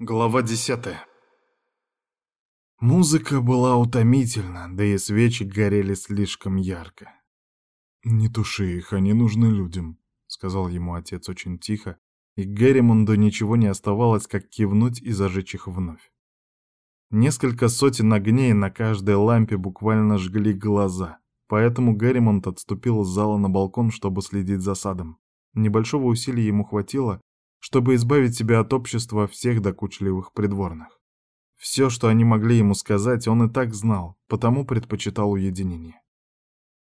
Глава десятая. Музыка была утомительна, да и свечи горели слишком ярко. «Не туши их, они нужны людям», — сказал ему отец очень тихо, и Герримонду ничего не оставалось, как кивнуть и зажечь их вновь. Несколько сотен огней на каждой лампе буквально жгли глаза, поэтому Герримонд отступил из зала на балкон, чтобы следить за садом. Небольшого усилия ему хватило, чтобы избавить себя от общества всех докучливых придворных. Все, что они могли ему сказать, он и так знал, потому предпочитал уединение.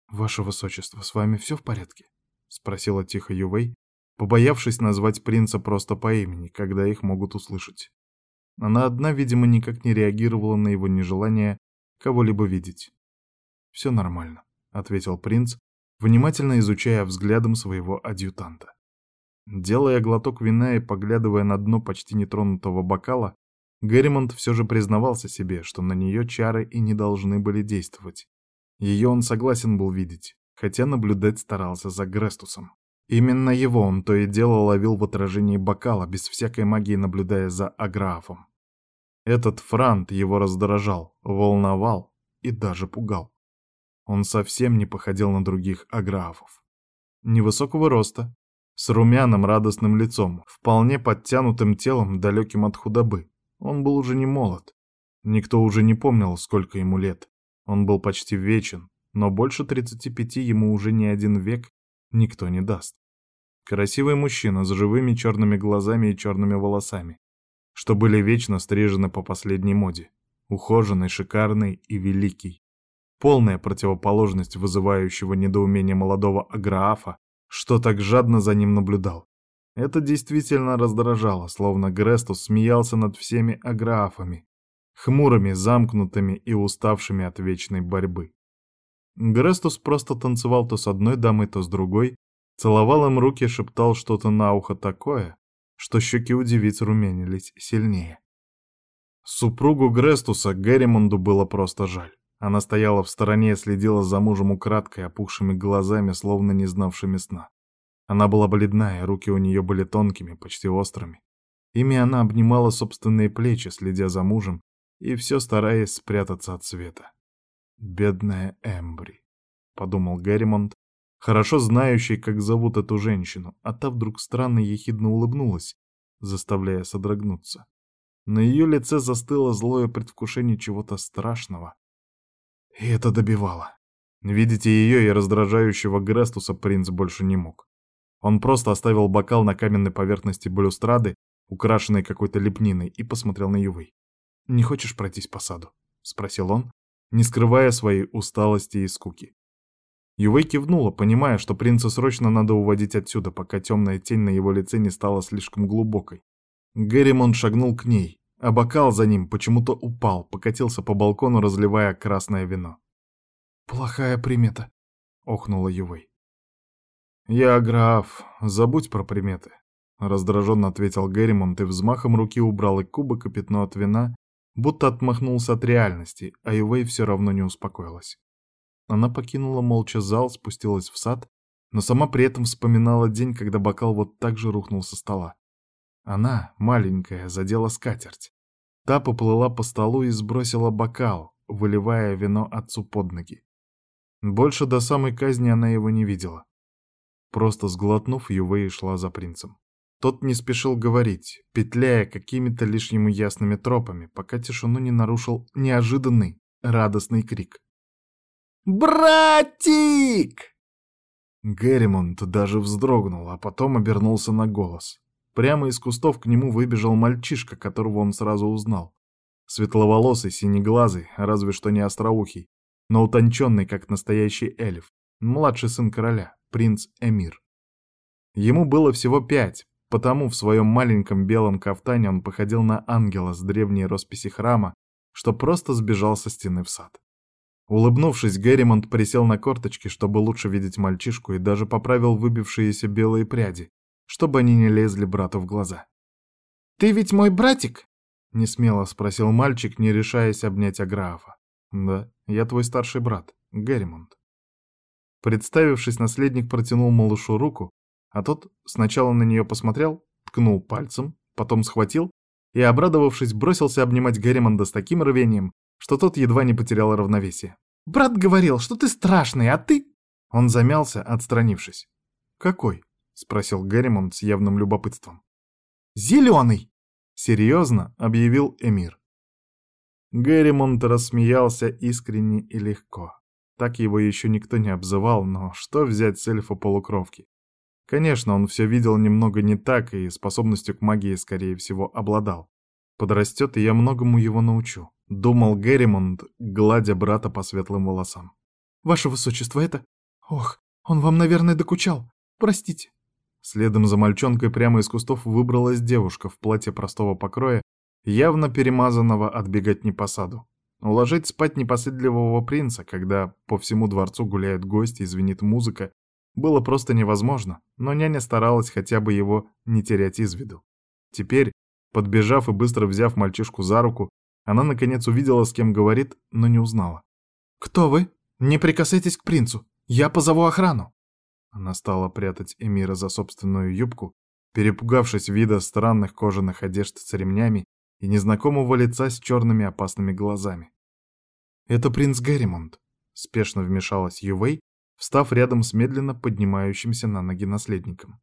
«Ваше Высочество, с вами все в порядке?» — спросила тихо Ювей, побоявшись назвать принца просто по имени, когда их могут услышать. Она одна, видимо, никак не реагировала на его нежелание кого-либо видеть. «Все нормально», — ответил принц, внимательно изучая взглядом своего адъютанта. Делая глоток вина и поглядывая на дно почти нетронутого бокала, Герримонт все же признавался себе, что на нее чары и не должны были действовать. Ее он согласен был видеть, хотя наблюдать старался за Грестусом. Именно его он то и дело ловил в отражении бокала, без всякой магии наблюдая за Аграфом. Этот франт его раздражал, волновал и даже пугал. Он совсем не походил на других Аграфов. Невысокого роста, с румяным радостным лицом, вполне подтянутым телом, далеким от худобы. Он был уже не молод. Никто уже не помнил, сколько ему лет. Он был почти вечен, но больше 35 ему уже ни один век никто не даст. Красивый мужчина с живыми черными глазами и черными волосами, что были вечно стрижены по последней моде. Ухоженный, шикарный и великий. Полная противоположность вызывающего недоумение молодого Аграафа, что так жадно за ним наблюдал. Это действительно раздражало, словно Грестус смеялся над всеми аграфами, хмурыми, замкнутыми и уставшими от вечной борьбы. Грестус просто танцевал то с одной дамой, то с другой, целовал им руки, шептал что-то на ухо такое, что щеки у девиц румянились сильнее. Супругу Грестуса Герримонду было просто жаль. Она стояла в стороне и следила за мужем украдкой, опухшими глазами, словно не знавшими сна. Она была бледная, руки у нее были тонкими, почти острыми. Ими она обнимала собственные плечи, следя за мужем, и все стараясь спрятаться от света. «Бедная Эмбри», — подумал Герримонт, хорошо знающий, как зовут эту женщину, а та вдруг странно ехидно улыбнулась, заставляя содрогнуться. На ее лице застыло злое предвкушение чего-то страшного, и это добивало. Видите ее и раздражающего Грестуса принц больше не мог. Он просто оставил бокал на каменной поверхности балюстрады, украшенной какой-то лепниной, и посмотрел на Ювей. «Не хочешь пройтись по саду?» — спросил он, не скрывая своей усталости и скуки. Ювей кивнула, понимая, что принца срочно надо уводить отсюда, пока темная тень на его лице не стала слишком глубокой. Герримон шагнул к ней, а бокал за ним почему-то упал, покатился по балкону, разливая красное вино. «Плохая примета», — охнула Ювей. «Я граф, забудь про приметы», — раздраженно ответил Герримонт и взмахом руки убрал и кубок, и пятно от вина, будто отмахнулся от реальности, а Ювей все равно не успокоилась. Она покинула молча зал, спустилась в сад, но сама при этом вспоминала день, когда бокал вот так же рухнул со стола. Она, маленькая, задела скатерть. Та поплыла по столу и сбросила бокал, выливая вино отцу под ноги. Больше до самой казни она его не видела. Просто сглотнув, Ювей шла за принцем. Тот не спешил говорить, петляя какими-то лишь ему ясными тропами, пока тишину не нарушил неожиданный, радостный крик. «Братик!» Герримонт даже вздрогнул, а потом обернулся на голос. Прямо из кустов к нему выбежал мальчишка, которого он сразу узнал. Светловолосый, синеглазый, разве что не остроухий, но утонченный, как настоящий эльф. Младший сын короля, принц Эмир. Ему было всего пять, потому в своем маленьком белом кафтане он походил на ангела с древней росписи храма, что просто сбежал со стены в сад. Улыбнувшись, Герримонт присел на корточки, чтобы лучше видеть мальчишку, и даже поправил выбившиеся белые пряди, чтобы они не лезли брату в глаза. «Ты ведь мой братик?» — несмело спросил мальчик, не решаясь обнять Аграафа. «Да, я твой старший брат, Герримонт». Представившись, наследник протянул малышу руку, а тот сначала на нее посмотрел, ткнул пальцем, потом схватил и, обрадовавшись, бросился обнимать Герримонда с таким рвением, что тот едва не потерял равновесие. «Брат говорил, что ты страшный, а ты...» Он замялся, отстранившись. «Какой?» — спросил Герримонд с явным любопытством. «Зеленый!» — серьезно объявил Эмир. Герримонт рассмеялся искренне и легко. Так его еще никто не обзывал, но что взять с эльфа-полукровки? Конечно, он все видел немного не так и способностью к магии, скорее всего, обладал. Подрастет, и я многому его научу, — думал Герримонд, гладя брата по светлым волосам. «Ваше высочество, это... Ох, он вам, наверное, докучал. Простите». Следом за мальчонкой прямо из кустов выбралась девушка в платье простого покроя, явно перемазанного от беготни по саду. Уложить спать непоседливого принца, когда по всему дворцу гуляют гости и звенит музыка, было просто невозможно, но няня старалась хотя бы его не терять из виду. Теперь, подбежав и быстро взяв мальчишку за руку, она наконец увидела, с кем говорит, но не узнала. «Кто вы? Не прикасайтесь к принцу! Я позову охрану!» Она стала прятать Эмира за собственную юбку, перепугавшись вида странных кожаных одежд с ремнями и незнакомого лица с черными опасными глазами. «Это принц Герримонт», — спешно вмешалась Ювей, встав рядом с медленно поднимающимся на ноги наследником.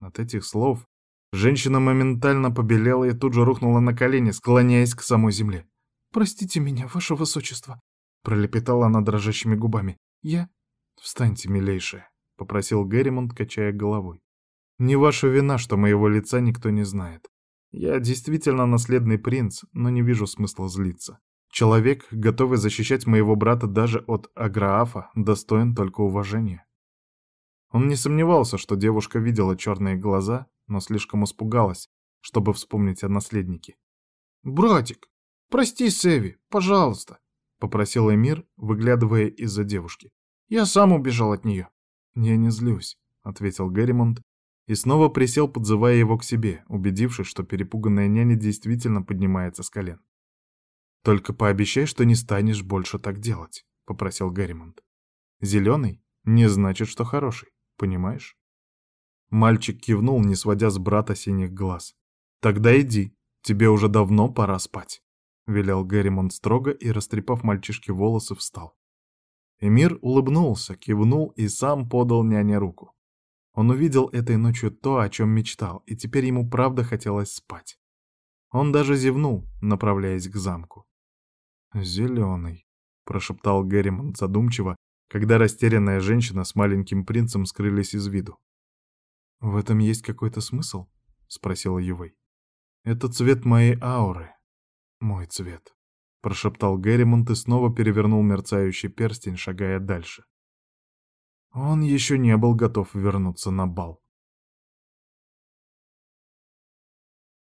От этих слов женщина моментально побелела и тут же рухнула на колени, склоняясь к самой земле. «Простите меня, ваше высочество», — пролепетала она дрожащими губами. «Я...» «Встаньте, милейшая», — попросил Герримонт, качая головой. «Не ваша вина, что моего лица никто не знает. Я действительно наследный принц, но не вижу смысла злиться. Человек, готовый защищать моего брата даже от Аграафа, достоин только уважения». Он не сомневался, что девушка видела черные глаза, но слишком испугалась, чтобы вспомнить о наследнике. «Братик, прости Севи, пожалуйста», — попросил Эмир, выглядывая из-за девушки. «Я сам убежал от нее». «Я не злюсь», — ответил Герримонт и снова присел, подзывая его к себе, убедившись, что перепуганная няня действительно поднимается с колен. «Только пообещай, что не станешь больше так делать», — попросил Герримонт. «Зеленый не значит, что хороший, понимаешь?» Мальчик кивнул, не сводя с брата синих глаз. «Тогда иди, тебе уже давно пора спать», — велел Герримонт строго и, растрепав мальчишке волосы, встал. Эмир улыбнулся, кивнул и сам подал няне руку. Он увидел этой ночью то, о чем мечтал, и теперь ему правда хотелось спать. Он даже зевнул, направляясь к замку. «Зеленый», — прошептал Герримон задумчиво, когда растерянная женщина с маленьким принцем скрылись из виду. «В этом есть какой-то смысл?» — спросила Ювей. «Это цвет моей ауры. Мой цвет» прошептал Герримонт и снова перевернул мерцающий перстень, шагая дальше. Он еще не был готов вернуться на бал.